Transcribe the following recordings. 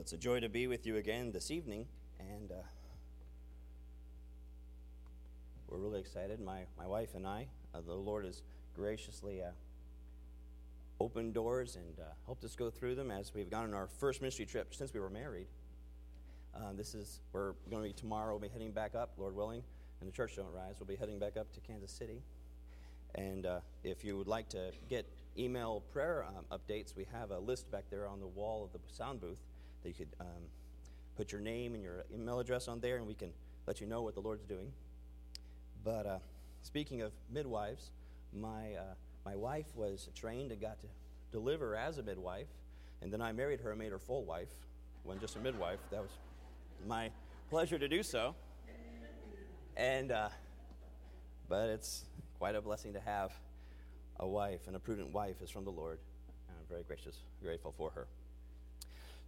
It's a joy to be with you again this evening, and uh, we're really excited. My, my wife and I, uh, the Lord has graciously uh, opened doors and uh, helped us go through them as we've gone on our first ministry trip since we were married. Uh, this is, we're going to be tomorrow, we'll be heading back up, Lord willing, and the church don't rise. We'll be heading back up to Kansas City. And uh, if you would like to get email prayer um, updates, we have a list back there on the wall of the sound booth that you could um, put your name and your email address on there, and we can let you know what the Lord's doing. But uh, speaking of midwives, my, uh, my wife was trained and got to deliver as a midwife, and then I married her and made her full wife, wasn't just a midwife. That was my pleasure to do so. And, uh, but it's quite a blessing to have a wife, and a prudent wife is from the Lord. And I'm very gracious, grateful for her.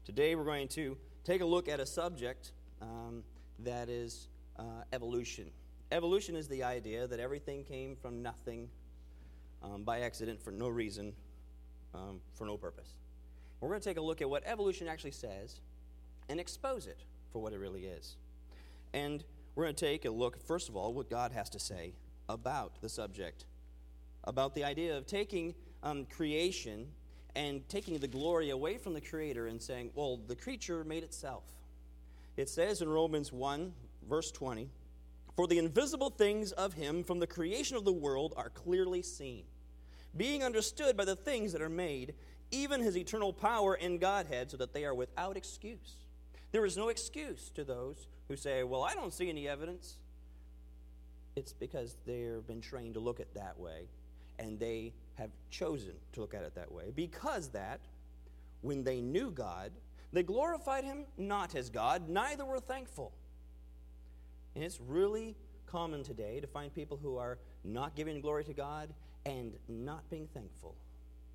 Today we're going to take a look at a subject um, that is uh, evolution. Evolution is the idea that everything came from nothing um, by accident for no reason, um, for no purpose. We're going to take a look at what evolution actually says and expose it for what it really is. And we're going to take a look, first of all, what God has to say about the subject about the idea of taking um, creation and taking the glory away from the Creator and saying, well, the creature made itself. It says in Romans 1, verse 20, For the invisible things of Him from the creation of the world are clearly seen, being understood by the things that are made, even His eternal power and Godhead, so that they are without excuse. There is no excuse to those who say, Well, I don't see any evidence. It's because they've been trained to look at that way and they have chosen to look at it that way because that when they knew God, they glorified him not as God, neither were thankful. And it's really common today to find people who are not giving glory to God and not being thankful.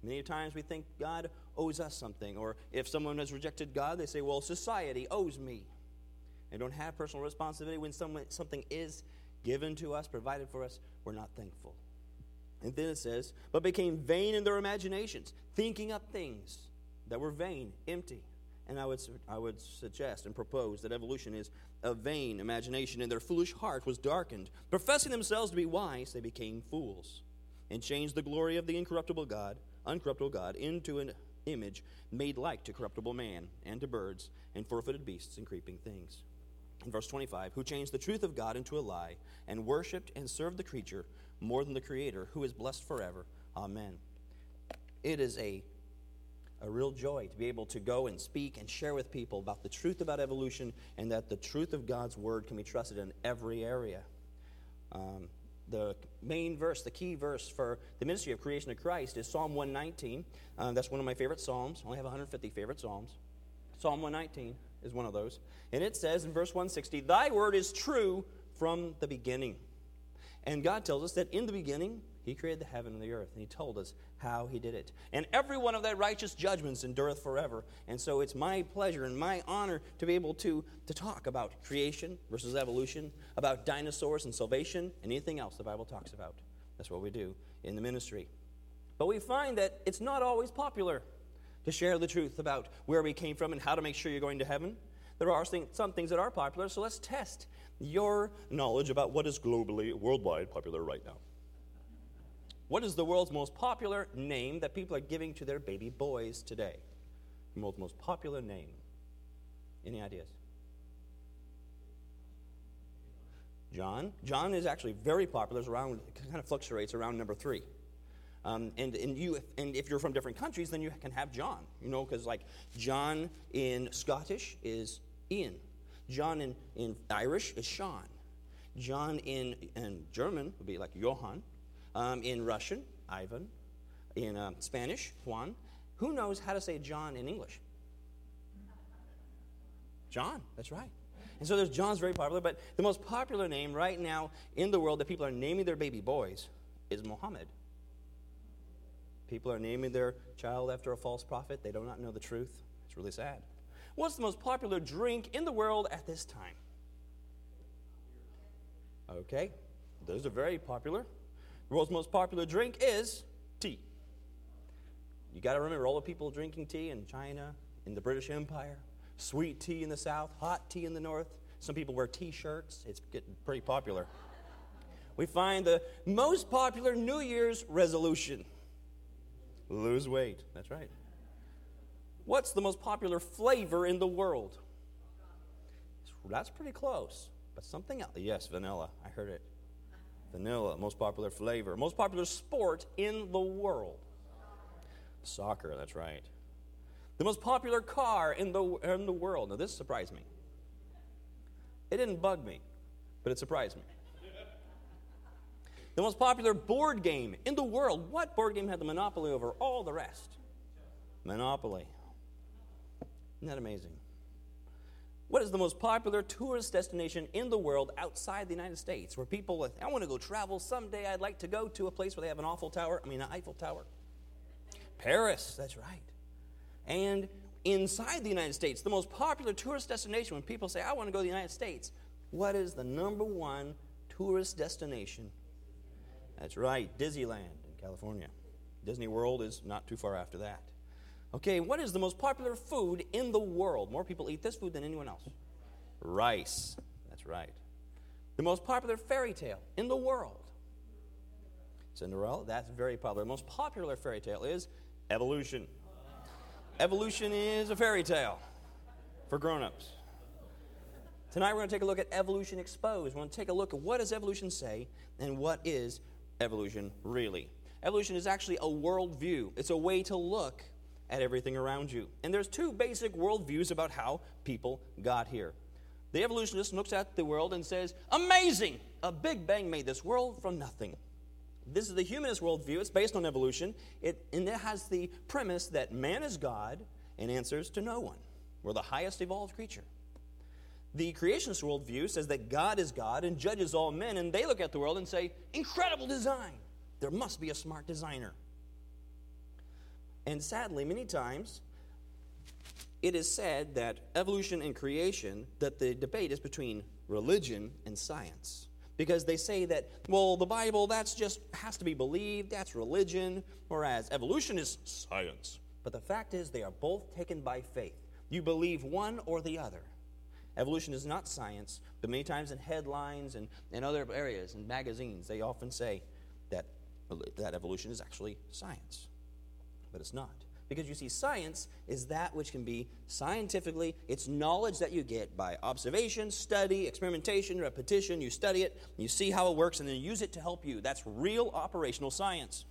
Many times we think God owes us something, or if someone has rejected God, they say, Well, society owes me. And don't have personal responsibility when something is given to us, provided for us, we're not thankful. And then it says, but became vain in their imaginations, thinking up things that were vain, empty. And I would, I would suggest and propose that evolution is a vain imagination, and their foolish heart was darkened. Professing themselves to be wise, they became fools, and changed the glory of the incorruptible God, uncorruptible God, into an image made like to corruptible man, and to birds, and four footed beasts, and creeping things. In verse 25, who changed the truth of God into a lie, and worshipped and served the creature more than the Creator, who is blessed forever. Amen. It is a, a real joy to be able to go and speak and share with people about the truth about evolution and that the truth of God's Word can be trusted in every area. Um, the main verse, the key verse for the ministry of creation of Christ is Psalm 119. Uh, that's one of my favorite Psalms. I only have 150 favorite Psalms. Psalm 119 is one of those. And it says in verse 160, Thy word is true from the beginning. And God tells us that in the beginning, He created the heaven and the earth, and He told us how He did it. And every one of thy righteous judgments endureth forever. And so it's my pleasure and my honor to be able to, to talk about creation versus evolution, about dinosaurs and salvation, and anything else the Bible talks about. That's what we do in the ministry. But we find that it's not always popular to share the truth about where we came from and how to make sure you're going to heaven. There are some things that are popular, so let's test your knowledge about what is globally, worldwide popular right now. What is the world's most popular name that people are giving to their baby boys today? The world's most popular name. Any ideas? John. John is actually very popular. It's around, it kind of fluctuates around number three. Um, and, and, you, and if you're from different countries, then you can have John, you know, because like John in Scottish is Ian. John in, in Irish is Sean. John in, in German would be like Johann. Um, in Russian, Ivan. In um, Spanish, Juan. Who knows how to say John in English? John, that's right. And so there's John's very popular, but the most popular name right now in the world that people are naming their baby boys is Muhammad. People are naming their child after a false prophet. They do not know the truth. It's really sad. What's the most popular drink in the world at this time? Okay, those are very popular. The world's most popular drink is tea. You got to remember all the people drinking tea in China, in the British Empire, Sweet tea in the south, hot tea in the north. Some people wear t shirts. It's getting pretty popular. We find the most popular New Year's resolution lose weight. That's right. What's the most popular flavor in the world? That's pretty close. But something else. Yes, vanilla. I heard it. Vanilla, most popular flavor. Most popular sport in the world. Soccer, that's right. The most popular car in the, in the world. Now, this surprised me. It didn't bug me, but it surprised me. The most popular board game in the world. What board game had the monopoly over all the rest? Monopoly. Isn't that amazing? What is the most popular tourist destination in the world outside the United States where people, I want to go travel someday, I'd like to go to a place where they have an Eiffel Tower, I mean, an Eiffel Tower. Paris, that's right. And inside the United States, the most popular tourist destination when people say, I want to go to the United States, what is the number one tourist destination? That's right, Disneyland in California. Disney World is not too far after that. Okay, what is the most popular food in the world? More people eat this food than anyone else. Rice. That's right. The most popular fairy tale in the world. Cinderella, that's very popular. The most popular fairy tale is evolution. Evolution is a fairy tale for grown-ups. Tonight we're going to take a look at evolution exposed. We're going to take a look at what does evolution say and what is evolution really. Evolution is actually a worldview. It's a way to look at everything around you. And there's two basic worldviews about how people got here. The evolutionist looks at the world and says, Amazing! A Big Bang made this world from nothing. This is the humanist worldview. It's based on evolution. It, and it has the premise that man is God and answers to no one. We're the highest evolved creature. The creationist worldview says that God is God and judges all men, and they look at the world and say, Incredible design! There must be a smart designer. And sadly, many times, it is said that evolution and creation, that the debate is between religion and science. Because they say that, well, the Bible, that's just has to be believed, that's religion, whereas evolution is science. But the fact is, they are both taken by faith. You believe one or the other. Evolution is not science, but many times in headlines and in other areas, in magazines, they often say that, that evolution is actually science but it's not. Because you see, science is that which can be scientifically, it's knowledge that you get by observation, study, experimentation, repetition. You study it, you see how it works, and then use it to help you. That's real operational science.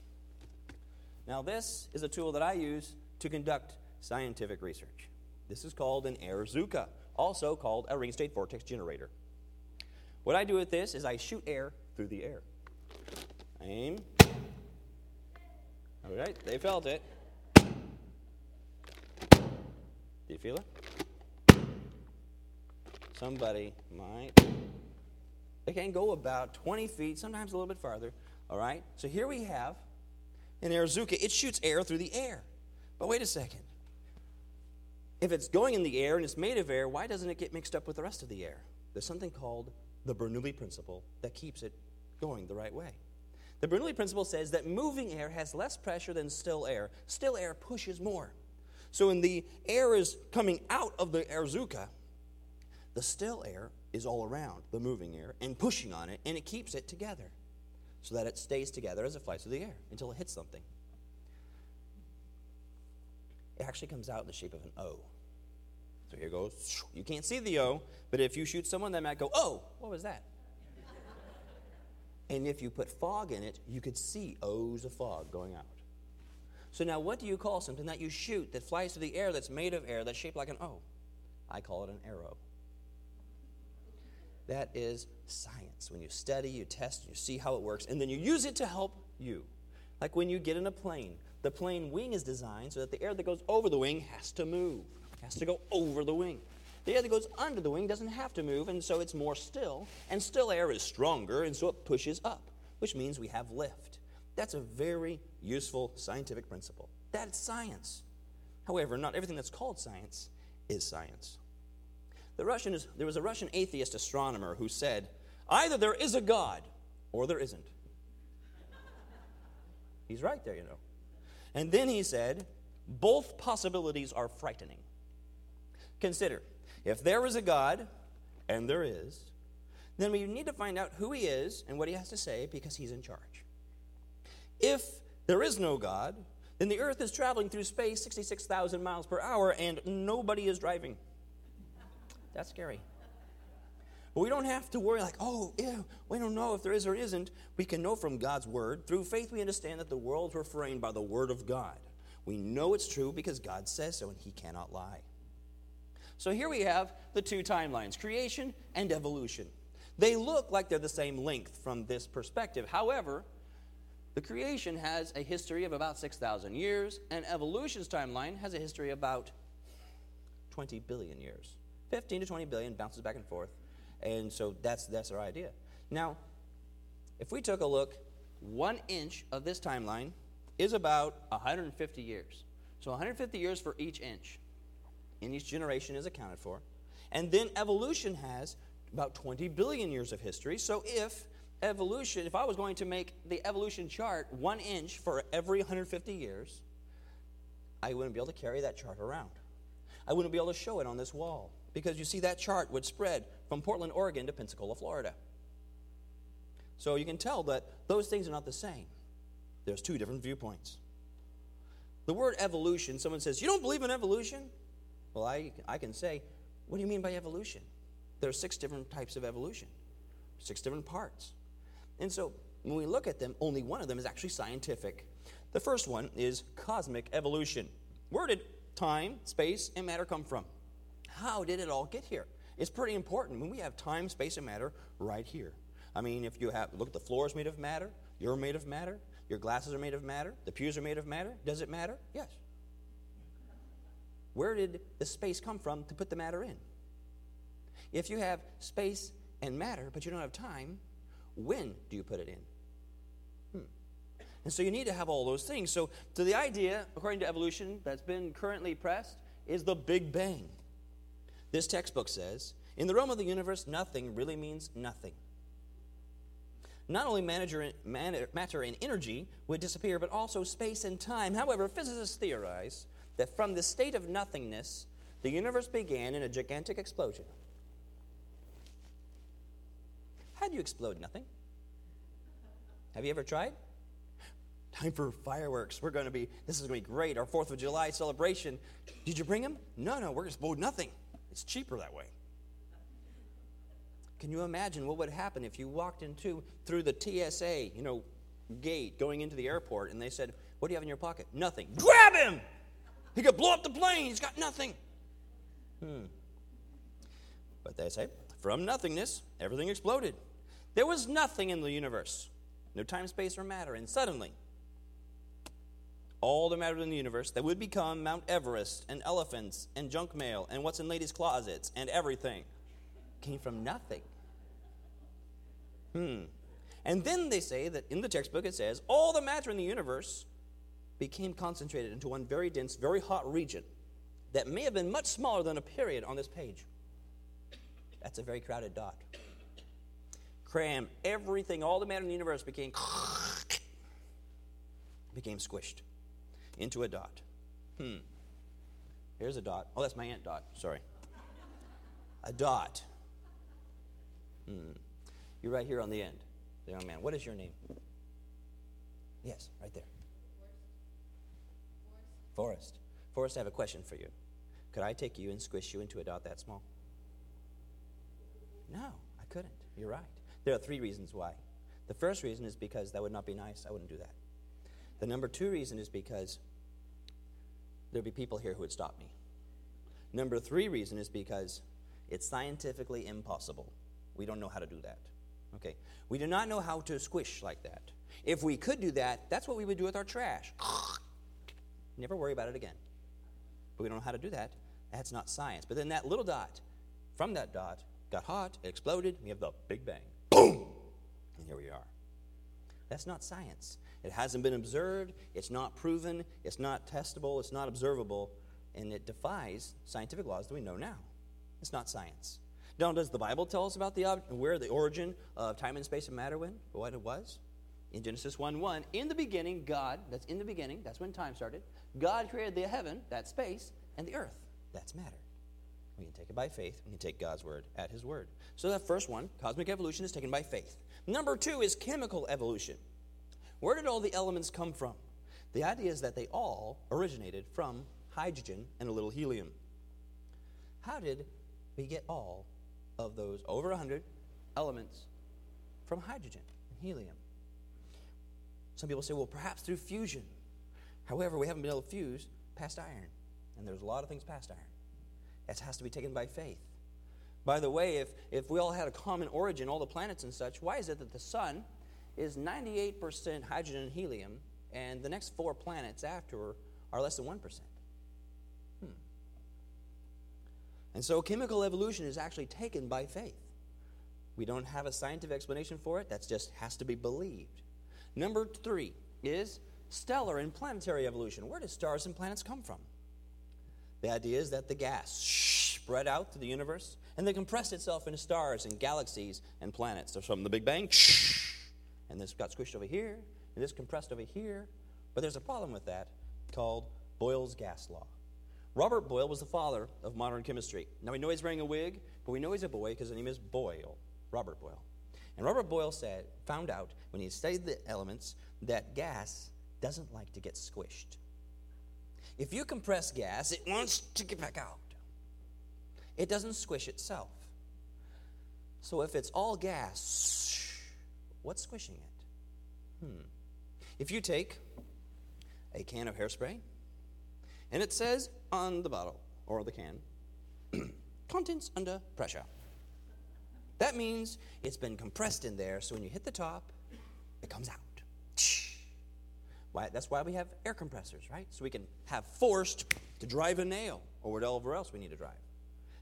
Now, this is a tool that I use to conduct scientific research. This is called an Airzooka, also called a ring state vortex generator. What I do with this is I shoot air through the air. Aim. All right, they felt it. Do you feel it? Somebody might. They can go about 20 feet, sometimes a little bit farther. All right? So here we have an Airzooka. It shoots air through the air. But wait a second. If it's going in the air and it's made of air, why doesn't it get mixed up with the rest of the air? There's something called the Bernoulli principle that keeps it going the right way. The Bernoulli principle says that moving air has less pressure than still air. Still air pushes more. So when the air is coming out of the airzooka, the still air is all around the moving air and pushing on it, and it keeps it together so that it stays together as it flies through the air until it hits something. It actually comes out in the shape of an O. So here goes. You can't see the O, but if you shoot someone, they might go, Oh, what was that? And if you put fog in it, you could see O's of fog going out. So now, what do you call something that you shoot that flies through the air that's made of air that's shaped like an O? I call it an arrow. That is science. When you study, you test, you see how it works, and then you use it to help you. Like when you get in a plane, the plane wing is designed so that the air that goes over the wing has to move, has to go over the wing. The air that goes under the wing doesn't have to move, and so it's more still, and still air is stronger, and so it pushes up, which means we have lift. That's a very useful scientific principle. That's science. However, not everything that's called science is science. The Russian is, there was a Russian atheist astronomer who said, either there is a God or there isn't. He's right there, you know. And then he said, both possibilities are frightening. Consider if there is a God, and there is, then we need to find out who he is and what he has to say because he's in charge. If there is no God, then the earth is traveling through space 66,000 miles per hour and nobody is driving. That's scary. But we don't have to worry like, oh, ew, we don't know if there is or isn't. We can know from God's word. Through faith, we understand that the worlds were framed by the word of God. We know it's true because God says so and he cannot lie. So here we have the two timelines creation and evolution. They look like they're the same length from this perspective. However, the creation has a history of about 6,000 years, and evolution's timeline has a history of about 20 billion years. 15 to 20 billion bounces back and forth. And so that's, that's our idea. Now, if we took a look, one inch of this timeline is about 150 years. So 150 years for each inch in each generation is accounted for. And then evolution has about 20 billion years of history. So if evolution, if I was going to make the evolution chart one inch for every 150 years, I wouldn't be able to carry that chart around. I wouldn't be able to show it on this wall because you see that chart would spread from Portland, Oregon to Pensacola, Florida. So you can tell that those things are not the same. There's two different viewpoints. The word evolution, someone says, You don't believe in evolution? Well, I, I can say, what do you mean by evolution? There are six different types of evolution, six different parts. And so when we look at them, only one of them is actually scientific. The first one is cosmic evolution. Where did time, space, and matter come from? How did it all get here? It's pretty important when we have time, space, and matter right here. I mean, if you have, look, the floor is made of matter, you're made of matter, your glasses are made of matter, the pews are made of matter. Does it matter? Yes. Where did the space come from to put the matter in? If you have space and matter, but you don't have time, when do you put it in? Hmm. And so you need to have all those things. So, to the idea, according to evolution, that's been currently pressed, is the Big Bang. This textbook says in the realm of the universe, nothing really means nothing. Not only matter and energy would disappear, but also space and time. However, physicists theorize that from the state of nothingness, the universe began in a gigantic explosion. How do you explode nothing? Have you ever tried? Time for fireworks. We're going to be, this is going to be great. Our 4th of July celebration. Did you bring them? No, no, we're going to explode nothing. It's cheaper that way. Can you imagine what would happen if you walked into, through the TSA, you know, gate going into the airport and they said, What do you have in your pocket? Nothing. Grab him! He could blow up the plane. He's got nothing. Hmm. But they say, from nothingness, everything exploded. There was nothing in the universe, no time, space, or matter. And suddenly, all the matter in the universe that would become Mount Everest and elephants and junk mail and what's in ladies' closets and everything came from nothing. Hmm. And then they say that in the textbook it says all the matter in the universe became concentrated into one very dense, very hot region that may have been much smaller than a period on this page. That's a very crowded dot. Cram everything, all the matter in the universe became became squished into a dot. Hmm. Here's a dot. Oh, that's my aunt dot. Sorry. A dot. Hmm. You're right here on the end. The young man. What is your name? Yes, right there. Forrest. Forrest, I have a question for you. Could I take you and squish you into a dot that small? No, I couldn't. You're right. There are three reasons why. The first reason is because that would not be nice. I wouldn't do that. The number two reason is because there'd be people here who would stop me. Number three reason is because it's scientifically impossible. We don't know how to do that. Okay? We do not know how to squish like that. If we could do that, that's what we would do with our trash. Never worry about it again. But we don't know how to do that. That's not science. But then that little dot, from that dot, got hot, it exploded, we have the Big Bang. Boom! And here we are. That's not science. It hasn't been observed, it's not proven, it's not testable, it's not observable, and it defies scientific laws that we know now. It's not science. Now, does the Bible tell us about the where the origin of time and space and matter went? What it was? In Genesis 1 1, in the beginning, God, that's in the beginning, that's when time started, God created the heaven, that space, and the earth, that's matter. We can take it by faith. We can take God's word at his word. So that first one, cosmic evolution, is taken by faith. Number two is chemical evolution. Where did all the elements come from? The idea is that they all originated from hydrogen and a little helium. How did we get all of those over 100 elements from hydrogen and helium? Some people say, well, perhaps through fusion. However, we haven't been able to fuse past iron, and there's a lot of things past iron. That has to be taken by faith. By the way, if, if we all had a common origin, all the planets and such, why is it that the sun is 98% hydrogen and helium, and the next four planets after are less than 1%? Hmm. And so chemical evolution is actually taken by faith. We don't have a scientific explanation for it, that just has to be believed. Number three is stellar and planetary evolution. Where do stars and planets come from? The idea is that the gas spread out through the universe and then compressed itself into stars and galaxies and planets. So from the Big Bang, and this got squished over here, and this compressed over here. But there's a problem with that called Boyle's gas law. Robert Boyle was the father of modern chemistry. Now we know he's wearing a wig, but we know he's a boy because his name is Boyle, Robert Boyle. And Robert Boyle said, found out when he studied the elements that gas doesn't like to get squished. If you compress gas, it wants to get back out. It doesn't squish itself. So if it's all gas, what's squishing it? Hmm. If you take a can of hairspray and it says on the bottle or the can, contents under pressure. That means it's been compressed in there, so when you hit the top, it comes out. Why, that's why we have air compressors, right? So we can have force to drive a nail or whatever else we need to drive.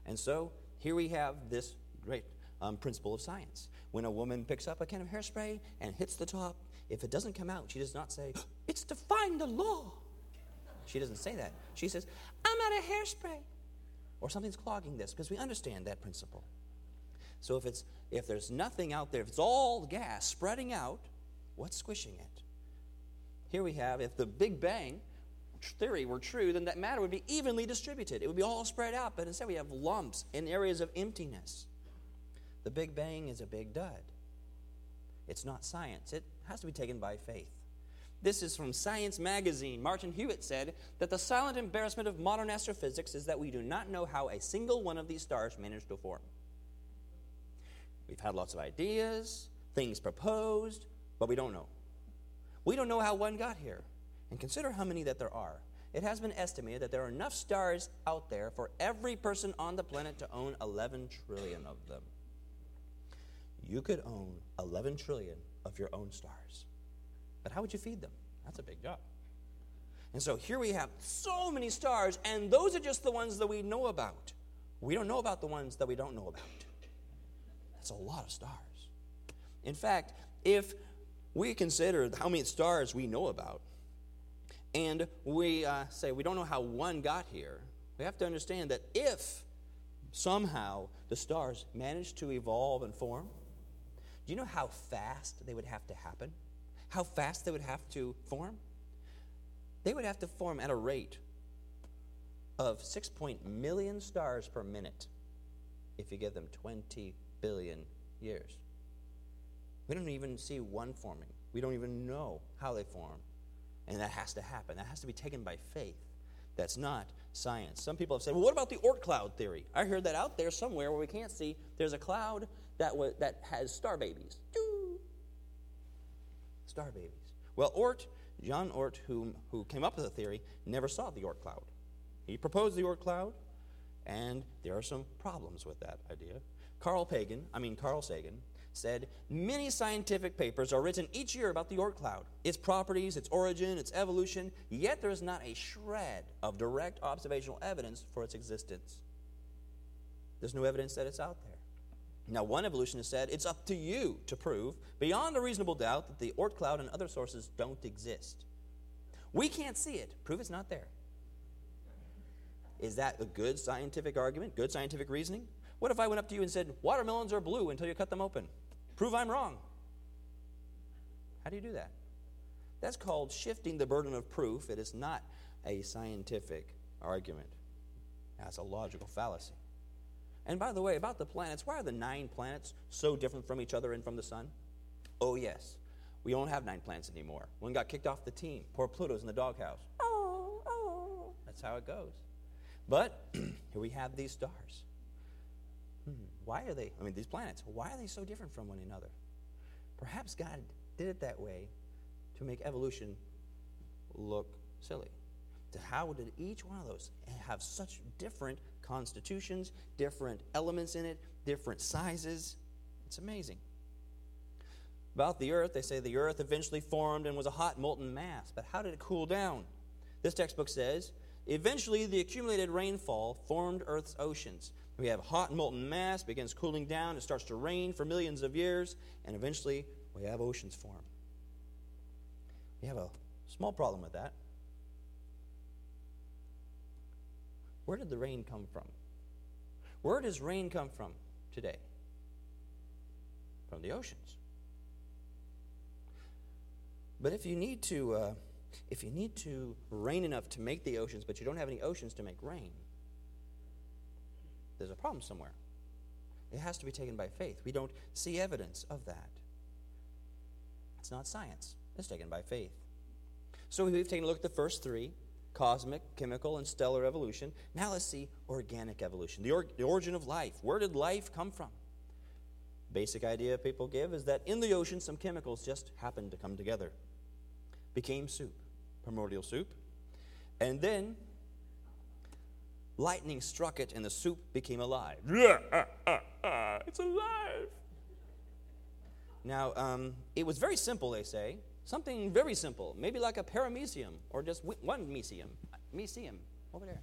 And so here we have this great um, principle of science. When a woman picks up a can of hairspray and hits the top, if it doesn't come out, she does not say, It's defying the law. She doesn't say that. She says, I'm out of hairspray. Or something's clogging this, because we understand that principle. So if it's if there's nothing out there, if it's all gas spreading out, what's squishing it? Here we have, if the Big Bang theory were true, then that matter would be evenly distributed. It would be all spread out, but instead we have lumps in areas of emptiness. The Big Bang is a big dud. It's not science, it has to be taken by faith. This is from Science Magazine. Martin Harwit said that the silent embarrassment of modern astrophysics is that we do not know how a single one of these stars managed to form. We've had lots of ideas, things proposed, but we don't know. We don't know how one got here. And consider how many that there are. It has been estimated that there are enough stars out there for every person on the planet to own 11 trillion of them. You could own 11 trillion of your own stars. But how would you feed them? That's a big job. And so here we have so many stars, and those are just the ones that we know about. We don't know about the ones that we don't know about. That's a lot of stars. In fact, if we consider how many stars we know about, and we uh, say we don't know how one got here, we have to understand that if somehow the stars managed to evolve and form, do you know how fast they would have to happen? How fast they would have to form? They would have to form at a rate of 6 million stars per minute if you give them 20 billion years. We don't even see one forming. We don't even know how they form. And that has to happen. That has to be taken by faith. That's not science. Some people have said, well, what about the Oort cloud theory? I heard that out there somewhere where we can't see. There's a cloud that, w- that has star babies. Doo! Star babies. Well, Oort, John Oort, who, who came up with the theory, never saw the Oort cloud. He proposed the Oort cloud, and there are some problems with that idea. Carl Pagan, I mean Carl Sagan, said many scientific papers are written each year about the Oort cloud, its properties, its origin, its evolution, yet there is not a shred of direct observational evidence for its existence. There's no evidence that it's out there. Now, one evolutionist said it's up to you to prove, beyond a reasonable doubt, that the Oort cloud and other sources don't exist. We can't see it. Prove it's not there. Is that a good scientific argument, good scientific reasoning? What if I went up to you and said, watermelons are blue until you cut them open? Prove I'm wrong. How do you do that? That's called shifting the burden of proof. It is not a scientific argument. That's a logical fallacy. And by the way, about the planets, why are the nine planets so different from each other and from the sun? Oh, yes. We don't have nine planets anymore. One got kicked off the team. Poor Pluto's in the doghouse. Oh, oh. That's how it goes. But here we have these stars. Why are they, I mean, these planets, why are they so different from one another? Perhaps God did it that way to make evolution look silly. How did each one of those have such different constitutions, different elements in it, different sizes? It's amazing. About the earth, they say the earth eventually formed and was a hot molten mass. But how did it cool down? This textbook says eventually the accumulated rainfall formed Earth's oceans. We have hot molten mass, begins cooling down, it starts to rain for millions of years, and eventually we have oceans form. We have a small problem with that. Where did the rain come from? Where does rain come from today? From the oceans. But if you need to, uh, if you need to rain enough to make the oceans, but you don't have any oceans to make rain, there's a problem somewhere. It has to be taken by faith. We don't see evidence of that. It's not science. It's taken by faith. So we've taken a look at the first three cosmic, chemical, and stellar evolution. Now let's see organic evolution, the, or- the origin of life. Where did life come from? Basic idea people give is that in the ocean, some chemicals just happened to come together, became soup, primordial soup, and then lightning struck it and the soup became alive. Uh, uh, uh, it's alive. Now, um, it was very simple, they say. Something very simple, maybe like a paramecium or just one mecium, mecium over there.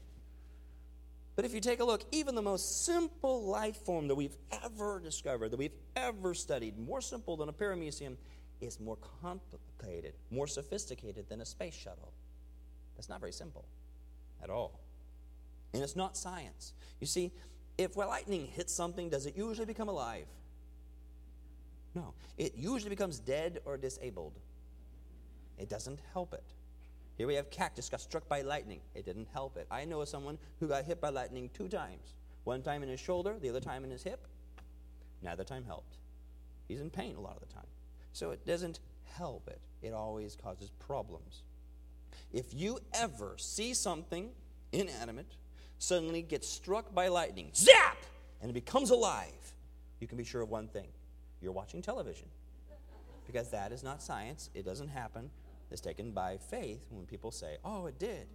But if you take a look, even the most simple life form that we've ever discovered, that we've ever studied, more simple than a paramecium, is more complicated, more sophisticated than a space shuttle. That's not very simple at all. And it's not science. You see, if lightning hits something, does it usually become alive? No. It usually becomes dead or disabled. It doesn't help it. Here we have cactus got struck by lightning. It didn't help it. I know someone who got hit by lightning two times. One time in his shoulder, the other time in his hip. Neither time helped. He's in pain a lot of the time. So it doesn't help it. It always causes problems. If you ever see something inanimate suddenly gets struck by lightning, zap, and it becomes alive, you can be sure of one thing you're watching television. Because that is not science, it doesn't happen. It's taken by faith when people say, oh, it did.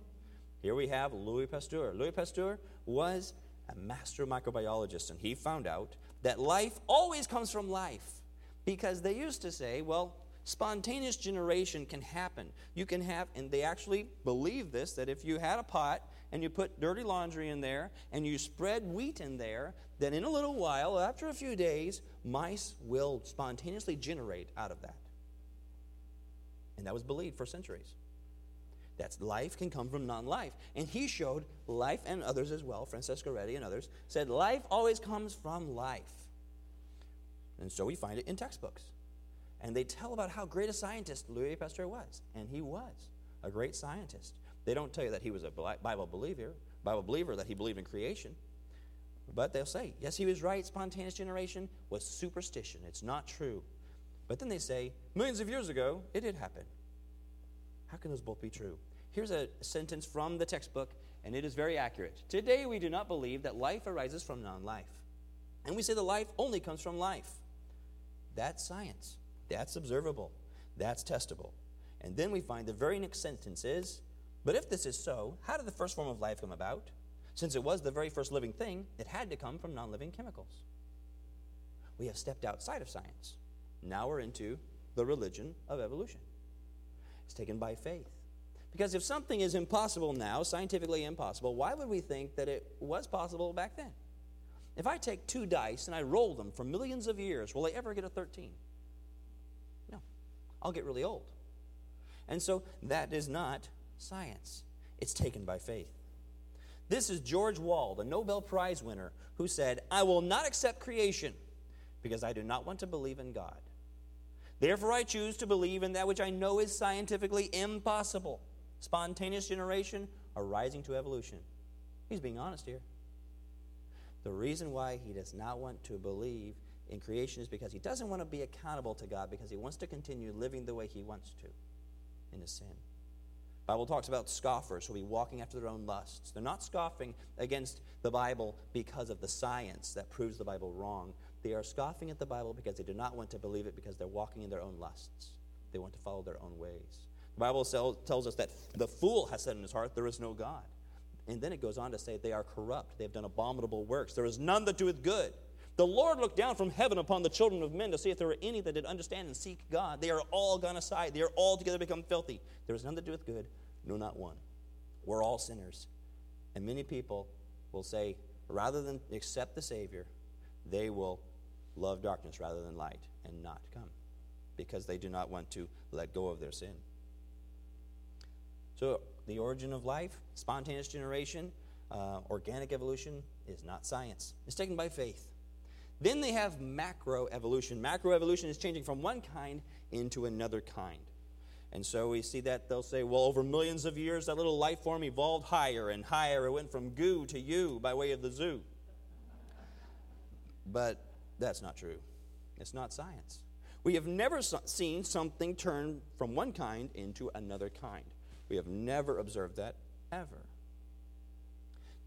Here we have Louis Pasteur. Louis Pasteur was a master microbiologist, and he found out that life always comes from life. Because they used to say, well, spontaneous generation can happen. You can have, and they actually believe this, that if you had a pot and you put dirty laundry in there and you spread wheat in there, then in a little while, after a few days, mice will spontaneously generate out of that. And that was believed for centuries. That's life can come from non life. And he showed life and others as well, Francesco Redi and others, said life always comes from life. And so we find it in textbooks. And they tell about how great a scientist Louis Pasteur was. And he was a great scientist. They don't tell you that he was a Bible believer, Bible believer, that he believed in creation. But they'll say, yes, he was right. Spontaneous generation was superstition. It's not true. But then they say, millions of years ago, it did happen. How can those both be true? Here's a sentence from the textbook, and it is very accurate. Today, we do not believe that life arises from non life. And we say the life only comes from life. That's science. That's observable. That's testable. And then we find the very next sentence is But if this is so, how did the first form of life come about? Since it was the very first living thing, it had to come from non living chemicals. We have stepped outside of science. Now we're into the religion of evolution. It's taken by faith. Because if something is impossible now, scientifically impossible, why would we think that it was possible back then? If I take two dice and I roll them for millions of years, will I ever get a 13? No. I'll get really old. And so that is not science, it's taken by faith. This is George Wald, a Nobel Prize winner, who said, I will not accept creation because I do not want to believe in God. Therefore, I choose to believe in that which I know is scientifically impossible spontaneous generation arising to evolution. He's being honest here. The reason why he does not want to believe in creation is because he doesn't want to be accountable to God because he wants to continue living the way he wants to in his sin. Bible talks about scoffers who will be walking after their own lusts. They're not scoffing against the Bible because of the science that proves the Bible wrong. They are scoffing at the Bible because they do not want to believe it because they're walking in their own lusts. They want to follow their own ways. The Bible tells us that the fool has said in his heart, There is no God. And then it goes on to say, They are corrupt. They have done abominable works. There is none that doeth good. The Lord looked down from heaven upon the children of men to see if there were any that did understand and seek God. They are all gone aside. They are all together become filthy. There is none that doeth good, no, not one. We're all sinners. And many people will say, rather than accept the Savior, they will love darkness rather than light and not come because they do not want to let go of their sin. So, the origin of life, spontaneous generation, uh, organic evolution is not science. It's taken by faith. Then they have macroevolution. Macroevolution is changing from one kind into another kind. And so we see that they'll say, well, over millions of years, that little life form evolved higher and higher. It went from goo to you by way of the zoo. But that's not true. It's not science. We have never seen something turn from one kind into another kind. We have never observed that ever.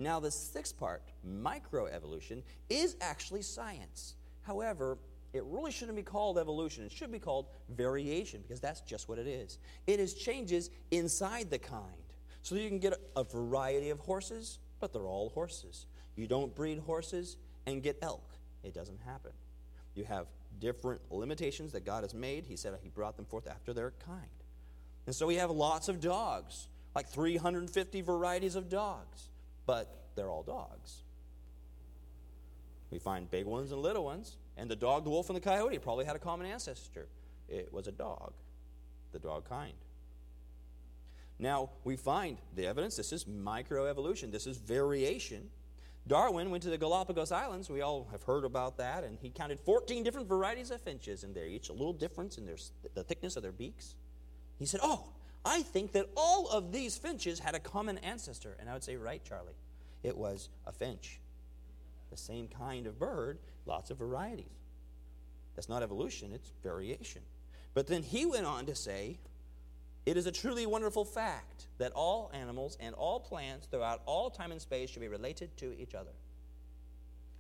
Now, the sixth part, microevolution, is actually science. However, it really shouldn't be called evolution. It should be called variation because that's just what it is. It is changes inside the kind. So you can get a variety of horses, but they're all horses. You don't breed horses and get elk. It doesn't happen. You have different limitations that God has made. He said He brought them forth after their kind. And so we have lots of dogs, like 350 varieties of dogs but they're all dogs. We find big ones and little ones, and the dog, the wolf, and the coyote probably had a common ancestor. It was a dog, the dog kind. Now, we find the evidence this is microevolution, this is variation. Darwin went to the Galapagos Islands. We all have heard about that, and he counted 14 different varieties of finches, and they're each a little difference in their, the thickness of their beaks. He said, Oh, I think that all of these finches had a common ancestor. And I would say, right, Charlie. It was a finch. The same kind of bird, lots of varieties. That's not evolution, it's variation. But then he went on to say, it is a truly wonderful fact that all animals and all plants throughout all time and space should be related to each other.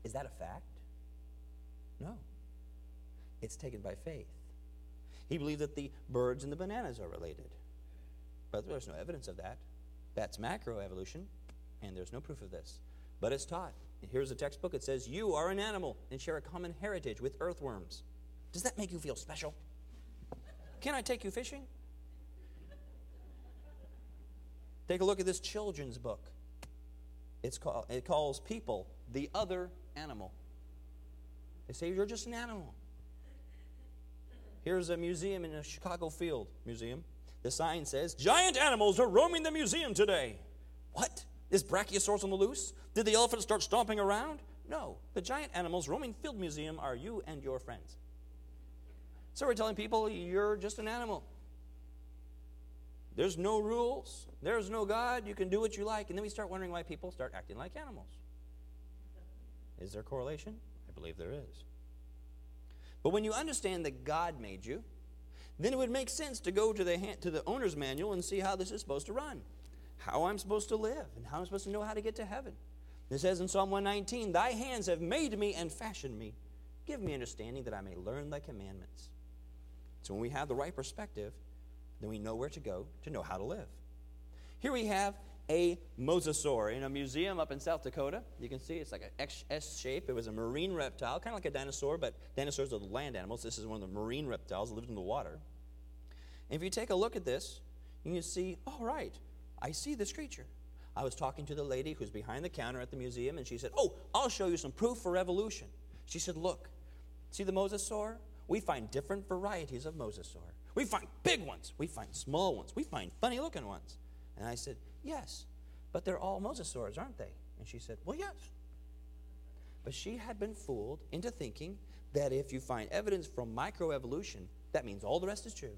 Is that a fact? No. It's taken by faith. He believed that the birds and the bananas are related. But there's no evidence of that. That's macroevolution, and there's no proof of this. But it's taught. Here's a textbook. It says, You are an animal and share a common heritage with earthworms. Does that make you feel special? Can I take you fishing? Take a look at this children's book. It's called, it calls people the other animal. They say you're just an animal. Here's a museum in a Chicago Field Museum. The sign says, Giant animals are roaming the museum today. What? Is Brachiosaurus on the loose? Did the elephant start stomping around? No. The giant animals roaming Field Museum are you and your friends. So we're telling people you're just an animal. There's no rules. There's no God. You can do what you like. And then we start wondering why people start acting like animals. Is there correlation? I believe there is. But when you understand that God made you, then it would make sense to go to the, to the owner's manual and see how this is supposed to run, how I'm supposed to live, and how I'm supposed to know how to get to heaven. It says in Psalm 119, Thy hands have made me and fashioned me. Give me understanding that I may learn thy commandments. So when we have the right perspective, then we know where to go to know how to live. Here we have a mosasaur in a museum up in South Dakota. You can see it's like an S shape. It was a marine reptile, kind of like a dinosaur, but dinosaurs are the land animals. This is one of the marine reptiles that lived in the water. And if you take a look at this, you can see, all right, I see this creature. I was talking to the lady who's behind the counter at the museum, and she said, Oh, I'll show you some proof for evolution. She said, Look, see the mosasaur? We find different varieties of mosasaur. We find big ones, we find small ones, we find funny looking ones. And I said, Yes, but they're all mosasaurs, aren't they? And she said, Well, yes. But she had been fooled into thinking that if you find evidence from microevolution, that means all the rest is true.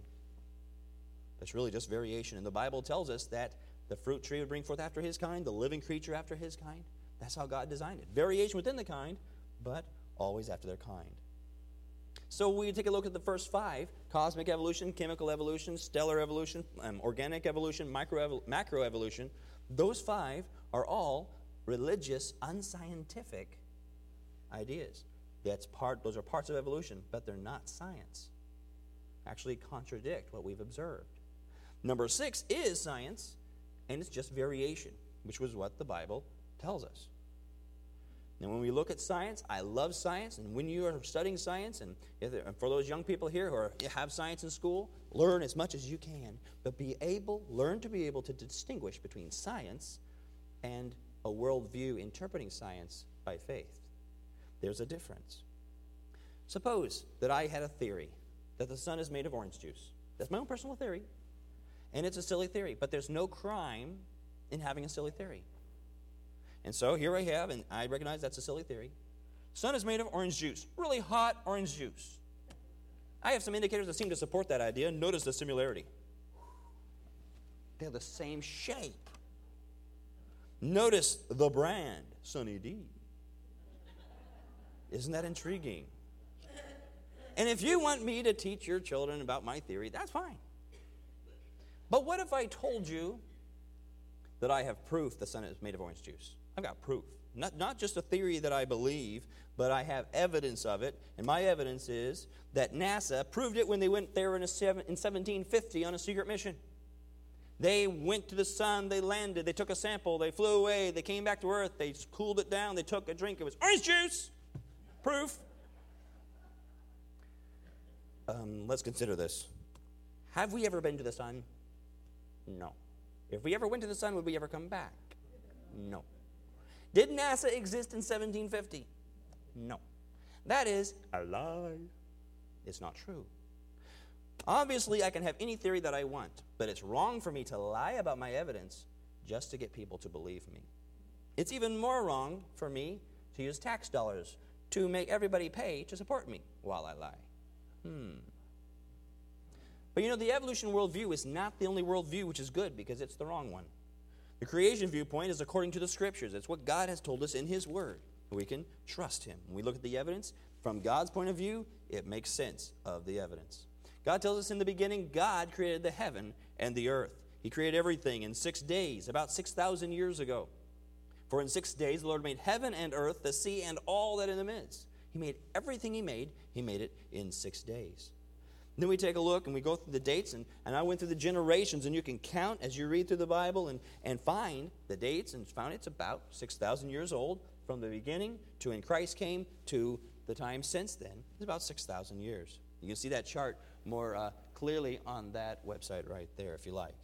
It's really just variation. And the Bible tells us that the fruit tree would bring forth after his kind, the living creature after his kind. That's how God designed it. Variation within the kind, but always after their kind. So we take a look at the first five cosmic evolution, chemical evolution, stellar evolution, um, organic evolution, micro macroevolution. Those five are all religious, unscientific ideas. That's part, those are parts of evolution, but they're not science. Actually, contradict what we've observed. Number six is science, and it's just variation, which was what the Bible tells us. And when we look at science, I love science, and when you are studying science, and for those young people here who are, have science in school, learn as much as you can, but be able, learn to be able to distinguish between science and a worldview interpreting science by faith. There's a difference. Suppose that I had a theory that the sun is made of orange juice. That's my own personal theory, and it's a silly theory, but there's no crime in having a silly theory. And so here I have, and I recognize that's a silly theory. Sun is made of orange juice, really hot orange juice. I have some indicators that seem to support that idea. Notice the similarity. They're the same shape. Notice the brand, Sunny D. Isn't that intriguing? And if you want me to teach your children about my theory, that's fine. But what if I told you that I have proof the sun is made of orange juice? I've got proof. Not, not just a theory that I believe, but I have evidence of it. And my evidence is that NASA proved it when they went there in, seven, in 1750 on a secret mission. They went to the sun, they landed, they took a sample, they flew away, they came back to Earth, they cooled it down, they took a drink. It was orange juice. Proof. Um, let's consider this. Have we ever been to the sun? No. If we ever went to the sun, would we ever come back? No. Did NASA exist in 1750? No. That is a lie. It's not true. Obviously, I can have any theory that I want, but it's wrong for me to lie about my evidence just to get people to believe me. It's even more wrong for me to use tax dollars to make everybody pay to support me while I lie. Hmm. But you know, the evolution worldview is not the only worldview which is good because it's the wrong one. The creation viewpoint is according to the scriptures. It's what God has told us in His Word. We can trust Him. When we look at the evidence, from God's point of view, it makes sense of the evidence. God tells us in the beginning, God created the heaven and the earth. He created everything in six days, about 6,000 years ago. For in six days the Lord made heaven and earth, the sea, and all that in them is. He made everything He made, He made it in six days. Then we take a look and we go through the dates, and, and I went through the generations, and you can count as you read through the Bible and, and find the dates, and found it's about 6,000 years old from the beginning to when Christ came to the time since then. It's about 6,000 years. You can see that chart more uh, clearly on that website right there if you like.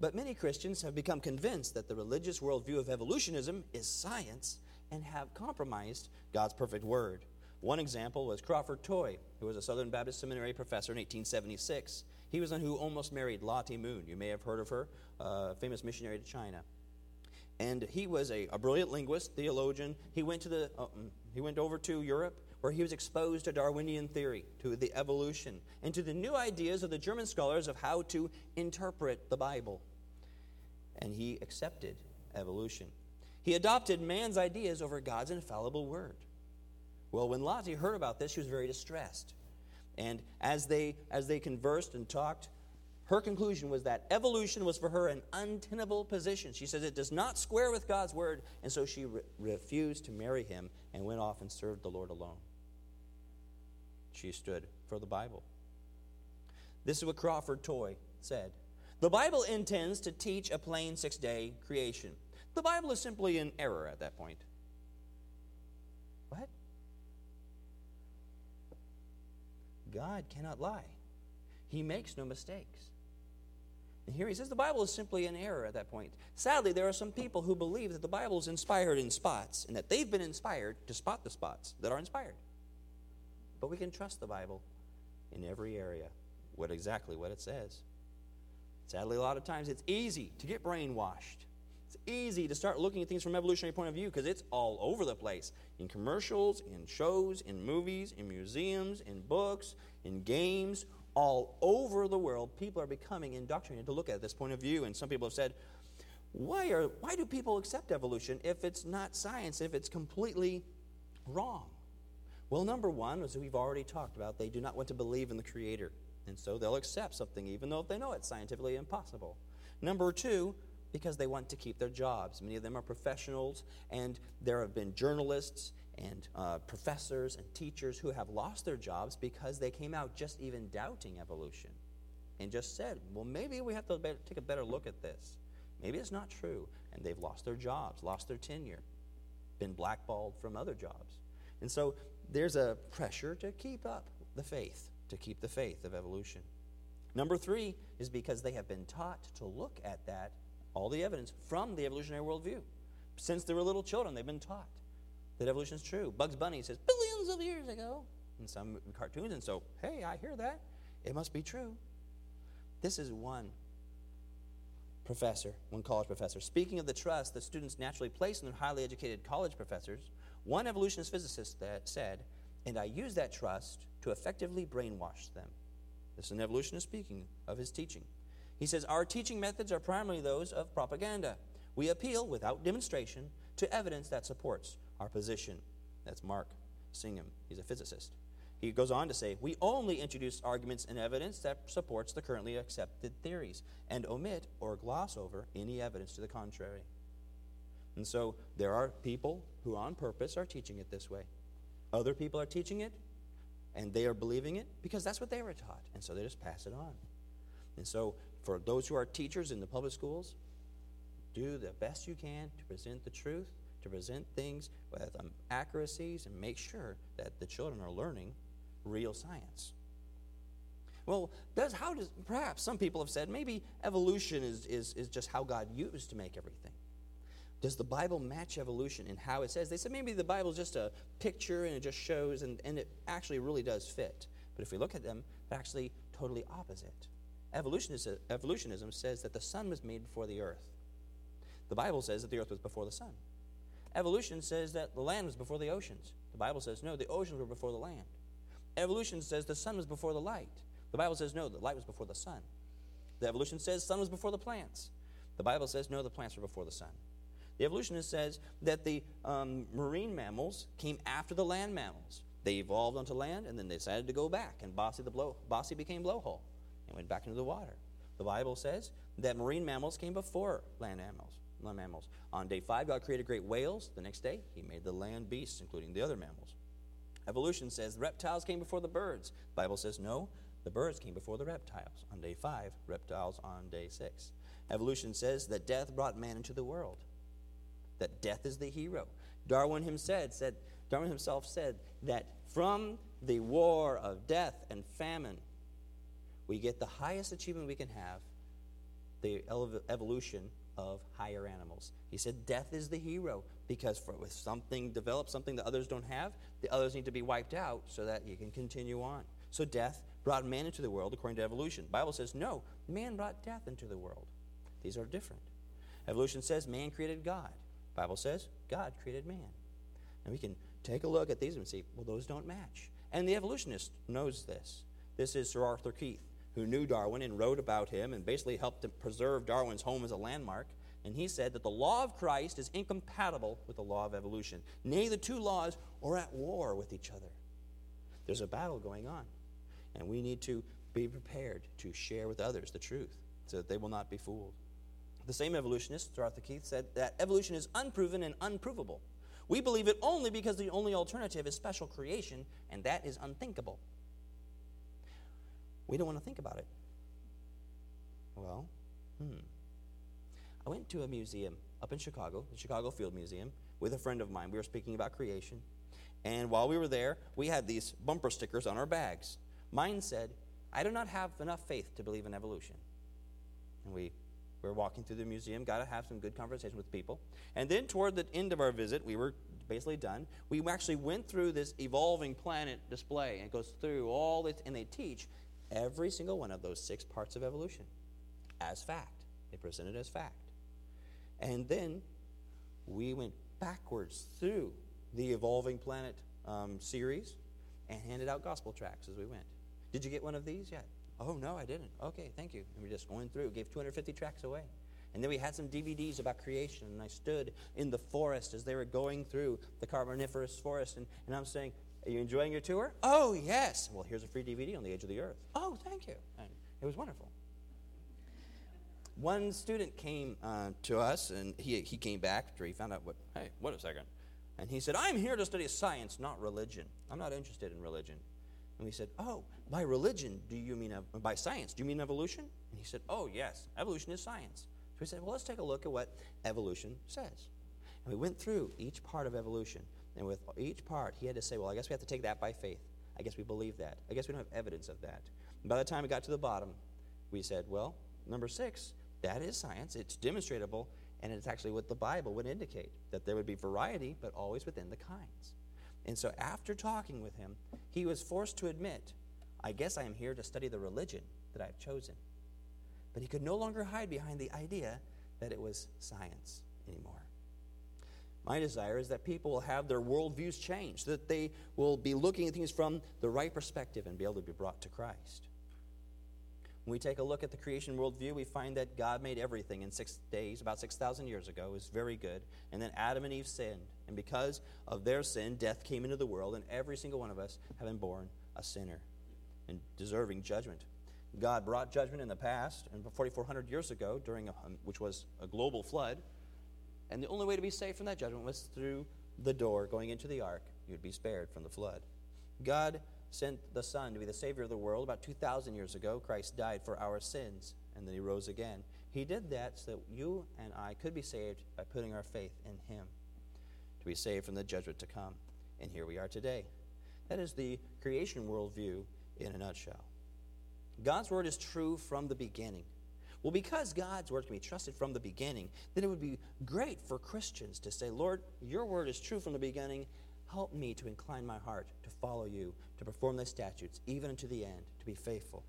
But many Christians have become convinced that the religious worldview of evolutionism is science and have compromised God's perfect word. One example was Crawford Toy, who was a Southern Baptist Seminary professor in 1876. He was the one who almost married Lottie Moon. You may have heard of her, a famous missionary to China. And he was a, a brilliant linguist, theologian. He went, to the, uh, he went over to Europe where he was exposed to Darwinian theory, to the evolution, and to the new ideas of the German scholars of how to interpret the Bible. And he accepted evolution. He adopted man's ideas over God's infallible word. Well, when Lottie heard about this, she was very distressed. And as they, as they conversed and talked, her conclusion was that evolution was for her an untenable position. She says it does not square with God's word, and so she re- refused to marry him and went off and served the Lord alone. She stood for the Bible. This is what Crawford Toy said The Bible intends to teach a plain six day creation. The Bible is simply in error at that point. What? God cannot lie, He makes no mistakes. And here he says the Bible is simply an error at that point. Sadly, there are some people who believe that the Bible is inspired in spots and that they've been inspired to spot the spots that are inspired. But we can trust the Bible in every area, what exactly what it says. Sadly, a lot of times it's easy to get brainwashed. It's easy to start looking at things from an evolutionary point of view because it's all over the place in commercials, in shows, in movies, in museums, in books, in games, all over the world. People are becoming indoctrinated to look at this point of view. And some people have said, why, are, why do people accept evolution if it's not science, if it's completely wrong? Well, number one, as we've already talked about, they do not want to believe in the Creator. And so they'll accept something even though they know it's scientifically impossible. Number two, because they want to keep their jobs. Many of them are professionals, and there have been journalists and uh, professors and teachers who have lost their jobs because they came out just even doubting evolution and just said, well, maybe we have to take a better look at this. Maybe it's not true. And they've lost their jobs, lost their tenure, been blackballed from other jobs. And so there's a pressure to keep up the faith, to keep the faith of evolution. Number three is because they have been taught to look at that, all the evidence, from the evolutionary worldview. Since they were little children, they've been taught that evolution is true. Bugs Bunny says billions of years ago in some cartoons, and so, hey, I hear that. It must be true. This is one professor, one college professor. Speaking of the trust that students naturally place in their highly educated college professors, one evolutionist physicist that said, and I use that trust to effectively brainwash them. This is an evolutionist speaking of his teaching. He says, Our teaching methods are primarily those of propaganda. We appeal, without demonstration, to evidence that supports our position. That's Mark Singham. He's a physicist. He goes on to say, We only introduce arguments and evidence that supports the currently accepted theories and omit or gloss over any evidence to the contrary. And so there are people who, on purpose, are teaching it this way. Other people are teaching it, and they are believing it because that's what they were taught. And so they just pass it on. And so, for those who are teachers in the public schools, do the best you can to present the truth, to present things with um, accuracies, and make sure that the children are learning real science. Well, does, how does, perhaps some people have said maybe evolution is, is, is just how God used to make everything. Does the Bible match evolution in how it says? They said maybe the Bible is just a picture and it just shows, and, and it actually really does fit. But if we look at them, they're actually totally opposite. Evolutionism, evolutionism says that the sun was made before the earth. The Bible says that the earth was before the sun. Evolution says that the land was before the oceans. The Bible says no, the oceans were before the land. Evolution says the sun was before the light. The Bible says no, the light was before the sun. The evolution says sun was before the plants. The Bible says no, the plants were before the sun. The evolutionist says that the um, marine mammals came after the land mammals. They evolved onto land and then they decided to go back, and Bossy, the blow, Bossy became blowhole and went back into the water. The Bible says that marine mammals came before land mammals. Land mammals. On day five, God created great whales. The next day, He made the land beasts, including the other mammals. Evolution says reptiles came before the birds. The Bible says no, the birds came before the reptiles on day five, reptiles on day six. Evolution says that death brought man into the world, that death is the hero. Darwin himself said, Darwin himself said that from the war of death and famine, we get the highest achievement we can have, the evolution of higher animals. He said, Death is the hero because for, if something develops something that others don't have, the others need to be wiped out so that you can continue on. So death brought man into the world according to evolution. The Bible says, no, man brought death into the world. These are different. Evolution says man created God. The Bible says God created man. And we can take a look at these and see, well, those don't match. And the evolutionist knows this. This is Sir Arthur Keith who knew Darwin and wrote about him and basically helped to preserve Darwin's home as a landmark. And he said that the law of Christ is incompatible with the law of evolution. Nay, the two laws are at war with each other. There's a battle going on. And we need to be prepared to share with others the truth so that they will not be fooled. The same evolutionist, Arthur Keith, said that evolution is unproven and unprovable. We believe it only because the only alternative is special creation, and that is unthinkable. We don't want to think about it. Well, hmm. I went to a museum up in Chicago, the Chicago Field Museum, with a friend of mine. We were speaking about creation. And while we were there, we had these bumper stickers on our bags. Mine said, I do not have enough faith to believe in evolution. And we were walking through the museum, got to have some good conversation with people. And then toward the end of our visit, we were basically done. We actually went through this evolving planet display, and it goes through all this, and they teach every single one of those six parts of evolution as fact. They presented as fact. And then we went backwards through the Evolving Planet um, series and handed out gospel tracts as we went. Did you get one of these yet? Oh, no, I didn't. Okay, thank you. And we're just going through, gave 250 tracts away. And then we had some DVDs about creation, and I stood in the forest as they were going through the Carboniferous forest, and, and I'm saying, Are you enjoying your tour? Oh, yes. Well, here's a free DVD on the edge of the earth. Oh, thank you. And it was wonderful. One student came uh, to us, and he, he came back after he found out what, hey, wait a second. And he said, I'm here to study science, not religion. I'm not interested in religion. And we said, Oh, by religion, do you mean, ev- by science, do you mean evolution? And he said, Oh, yes, evolution is science. So we said, Well, let's take a look at what evolution says. And we went through each part of evolution. And with each part, he had to say, Well, I guess we have to take that by faith. I guess we believe that. I guess we don't have evidence of that. And by the time we got to the bottom, we said, Well, number six, that is science. It's demonstrable, and it's actually what the Bible would indicate that there would be variety, but always within the kinds. And so, after talking with him, he was forced to admit, I guess I am here to study the religion that I've chosen. But he could no longer hide behind the idea that it was science anymore. My desire is that people will have their worldviews changed, that they will be looking at things from the right perspective and be able to be brought to Christ. When we take a look at the creation worldview, we find that God made everything in six days, about 6,000 years ago. Was very good. And then Adam and Eve sinned. And because of their sin, death came into the world, and every single one of us have been born a sinner and deserving judgment. God brought judgment in the past, and 4,400 years ago, during a, which was a global flood. And the only way to be saved from that judgment was through the door going into the ark. You'd be spared from the flood. God sent the Son to be the Savior of the world about 2,000 years ago. Christ died for our sins, and then He rose again. He did that so that you and I could be saved by putting our faith in Him, to be saved from the judgment to come. And here we are today. That is the creation worldview in a nutshell. God's Word is true from the beginning. Well, because God's Word can be trusted from the beginning, then it would be great for Christians to say, Lord, your Word is true from the beginning. Help me to incline my heart to follow you, to perform thy statutes, even unto the end, to be faithful.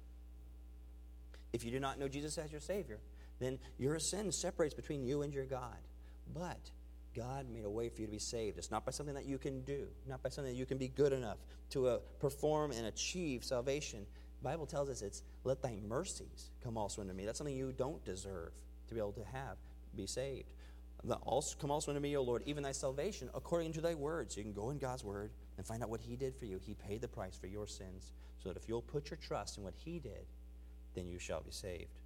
If you do not know Jesus as your Savior, then your sin separates between you and your God. But God made a way for you to be saved. It's not by something that you can do, not by something that you can be good enough to uh, perform and achieve salvation. Bible tells us it's let thy mercies come also unto me. That's something you don't deserve to be able to have, be saved. Also, come also unto me, O Lord, even thy salvation, according to thy word. So you can go in God's word and find out what he did for you. He paid the price for your sins, so that if you'll put your trust in what he did, then you shall be saved.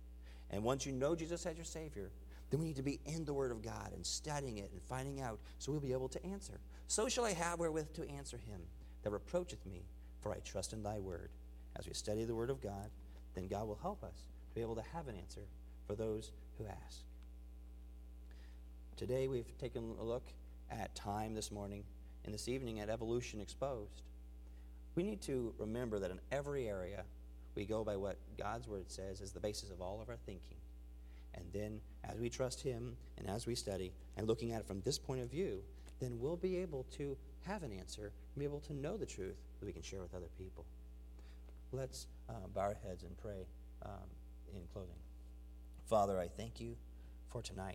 And once you know Jesus as your Savior, then we need to be in the Word of God and studying it and finding out so we'll be able to answer. So shall I have wherewith to answer him that reproacheth me, for I trust in thy Word. As we study the Word of God, then God will help us to be able to have an answer for those who ask. Today we've taken a look at time this morning and this evening at evolution exposed. We need to remember that in every area we go by what God's Word says is the basis of all of our thinking. And then, as we trust Him and as we study and looking at it from this point of view, then we'll be able to have an answer and be able to know the truth that we can share with other people. Let's uh, bow our heads and pray um, in closing. Father, I thank you for tonight.